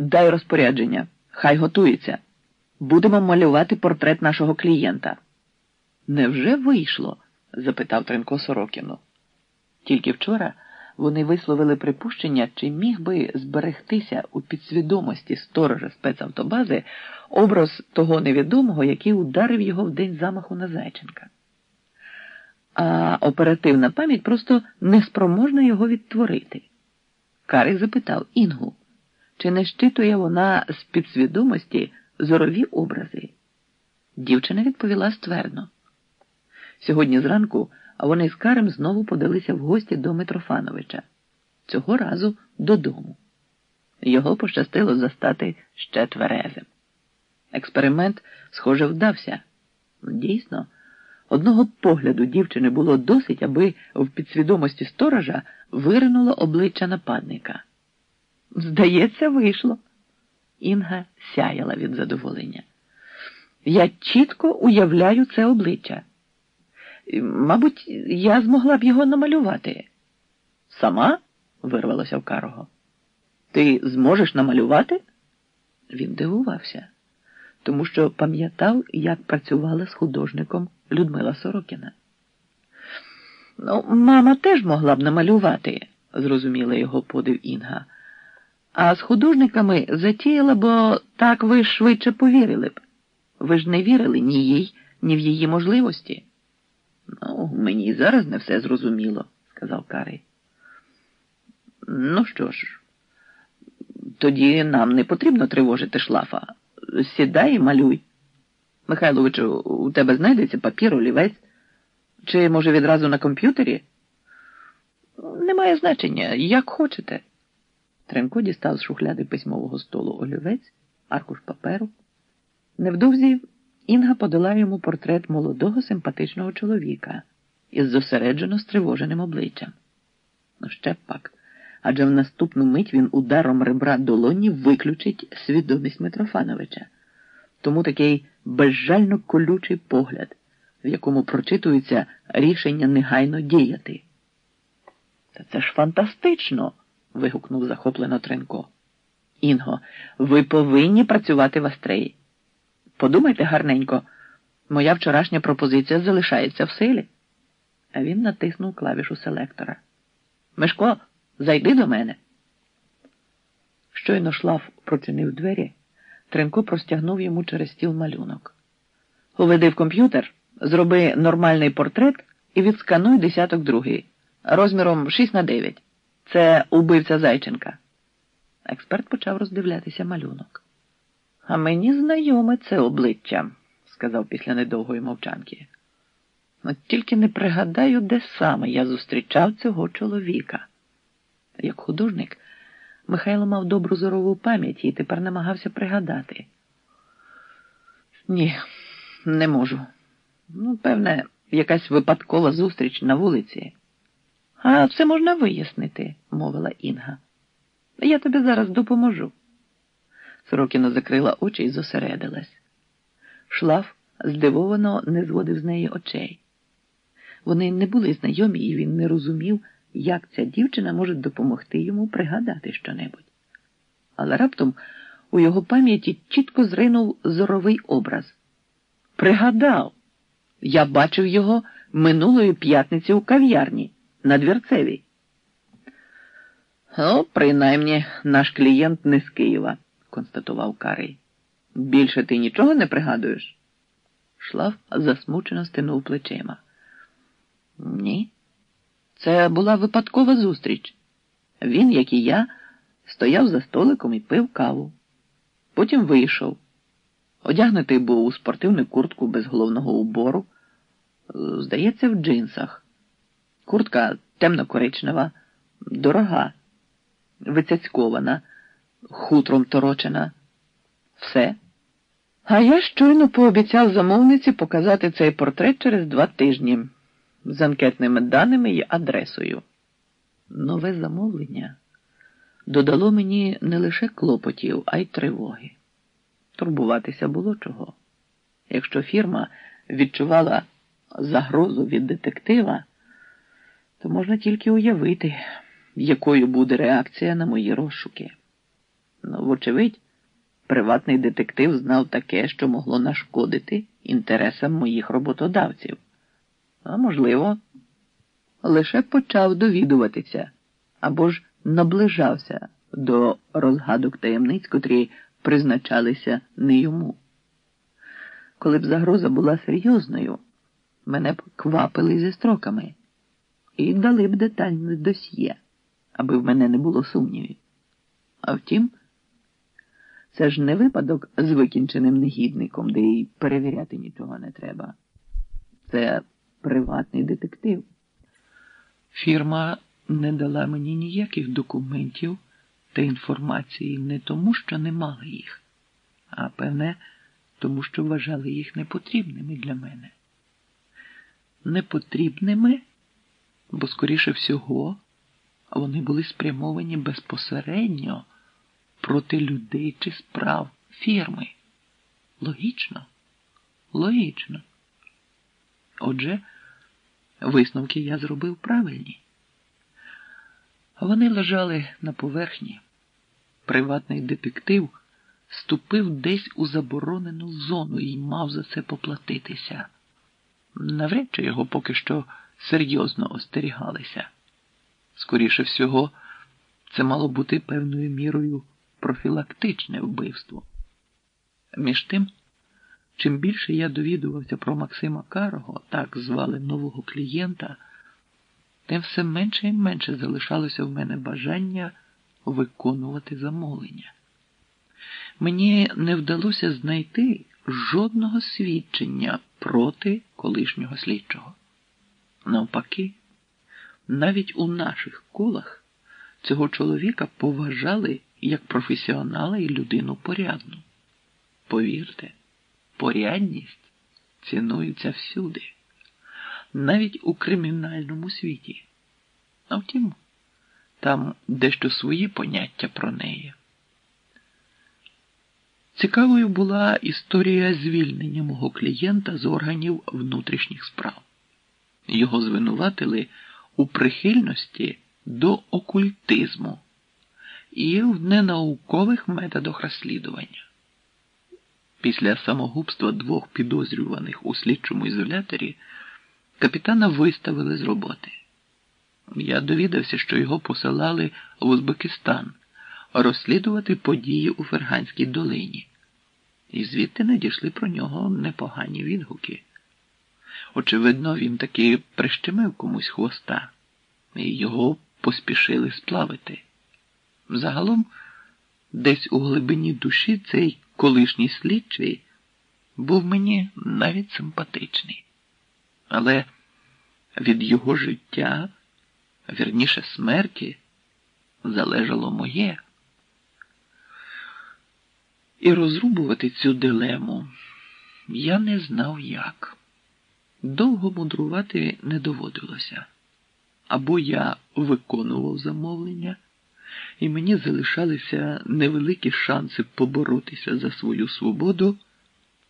дай розпорядження, хай готується. Будемо малювати портрет нашого клієнта. Невже вийшло? запитав Тренко Сорокіну. Тільки вчора вони висловили припущення, чи міг би зберегтися у підсвідомості сторожа спецавтобази образ того невідомого, який ударив його в день замаху на Зайченка. А оперативна пам'ять просто неспроможна його відтворити. Карик запитав Інгу, чи не щитує вона з підсвідомості зорові образи? Дівчина відповіла ствердно. Сьогодні зранку вони з Карем знову подалися в гості до Митрофановича, цього разу додому. Його пощастило застати ще тверезим. Експеримент, схоже, вдався. Дійсно, одного погляду дівчини було досить, аби в підсвідомості сторожа виринуло обличчя нападника. Здається, вийшло. Інга сяяла від задоволення. Я чітко уявляю це обличчя. Мабуть, я змогла б його намалювати. Сама? вирвалося в Карого. Ти зможеш намалювати? Він дивувався, тому що пам'ятав, як працювала з художником Людмила Сорокіна. Ну, мама теж могла б намалювати, зрозуміла його подив Інга. А з художниками затіяла, бо так ви швидше повірили б. Ви ж не вірили ні їй, ні в її можливості. Ну, мені зараз не все зрозуміло, сказав Карий. Ну що ж, тоді нам не потрібно тривожити шлафа. Сідай і малюй. Михайловичу, у тебе знайдеться папір, олівець? Чи, може, відразу на комп'ютері? Немає значення, як хочете. Тренко дістав з шухляди письмового столу олівець, аркуш паперу. Невдовзі Інга подала йому портрет молодого симпатичного чоловіка із зосереджено стривоженим обличчям. Ну, ще пак, адже в наступну мить він ударом ребра долоні виключить свідомість Митрофановича. Тому такий безжально колючий погляд, в якому прочитується рішення негайно діяти. Та це ж фантастично. Вигукнув захоплено Тренко. Інго, ви повинні працювати в Астреї. Подумайте гарненько, моя вчорашня пропозиція залишається в силі. А він натиснув клавішу селектора. Мишко, зайди до мене. Щойно шлаф прочинив двері, Тренко простягнув йому через стіл малюнок. Уведи в комп'ютер, зроби нормальний портрет і відскануй десяток другий, розміром 6 на 9. Це убивця Зайченка. Експерт почав роздивлятися малюнок. А мені знайоме це обличчя, сказав після недовгої мовчанки. От тільки не пригадаю, де саме я зустрічав цього чоловіка. Як художник, Михайло мав добру зорову пам'ять і тепер намагався пригадати. Ні, не можу. Ну, певне, якась випадкова зустріч на вулиці. А це можна вияснити, мовила Інга. Я тобі зараз допоможу. Сорокіна закрила очі і зосередилась. Шлаф здивовано не зводив з неї очей. Вони не були знайомі, і він не розумів, як ця дівчина може допомогти йому пригадати щонебудь. Але раптом у його пам'яті чітко зринув зоровий образ. Пригадав, я бачив його минулої п'ятниці у кав'ярні на двірцевій. О, принаймні, наш клієнт не з Києва констатував Карий. Більше ти нічого не пригадуєш? Шлав засмучено стинув плечима. Ні. Це була випадкова зустріч. Він, як і я, стояв за столиком і пив каву. Потім вийшов. Одягнутий був у спортивну куртку без головного убору, здається, в джинсах. Куртка темно-коричнева, дорога, вицяцькована хутром торочена. Все. А я щойно пообіцяв замовниці показати цей портрет через два тижні з анкетними даними і адресою. Нове замовлення додало мені не лише клопотів, а й тривоги. Турбуватися було чого. Якщо фірма відчувала загрозу від детектива, то можна тільки уявити, якою буде реакція на мої розшуки. Ну, вочевидь, приватний детектив знав таке, що могло нашкодити інтересам моїх роботодавців. А можливо, лише почав довідуватися або ж наближався до розгадок таємниць, котрі призначалися не йому. Коли б загроза була серйозною, мене б квапили зі строками і дали б детальне досьє, аби в мене не було сумнівів. А втім, це ж не випадок з викінченим негідником, де й перевіряти нічого не треба. Це приватний детектив. Фірма не дала мені ніяких документів та інформації не тому, що не мала їх, а певне, тому що вважали їх непотрібними для мене. Непотрібними, бо, скоріше всього, вони були спрямовані безпосередньо проти людей чи справ фірми. Логічно? Логічно. Отже, висновки я зробив правильні. Вони лежали на поверхні. Приватний детектив ступив десь у заборонену зону і мав за це поплатитися. Навряд чи його поки що серйозно остерігалися. Скоріше всього, це мало бути певною мірою профілактичне вбивство. Між тим, чим більше я довідувався про Максима Карого, так звали нового клієнта, тим все менше і менше залишалося в мене бажання виконувати замовлення. Мені не вдалося знайти жодного свідчення проти колишнього слідчого. Навпаки, навіть у наших колах цього чоловіка поважали як професіонала і людину порядну. Повірте, порядність цінується всюди, навіть у кримінальному світі. А втім, там дещо свої поняття про неї. Цікавою була історія звільнення мого клієнта з органів внутрішніх справ. Його звинуватили у прихильності до окультизму і в ненаукових методах розслідування. Після самогубства двох підозрюваних у слідчому ізоляторі капітана виставили з роботи. Я довідався, що його посилали в Узбекистан розслідувати події у Ферганській долині, і звідти надійшли про нього непогані відгуки. Очевидно, він таки прищемив комусь хвоста, і його поспішили сплавити. Загалом, десь у глибині душі цей колишній слідчий був мені навіть симпатичний. Але від його життя, вірніше смерті, залежало моє. І розрубувати цю дилему я не знав як. Довго мудрувати не доводилося. Або я виконував замовлення і мені залишалися невеликі шанси поборотися за свою свободу.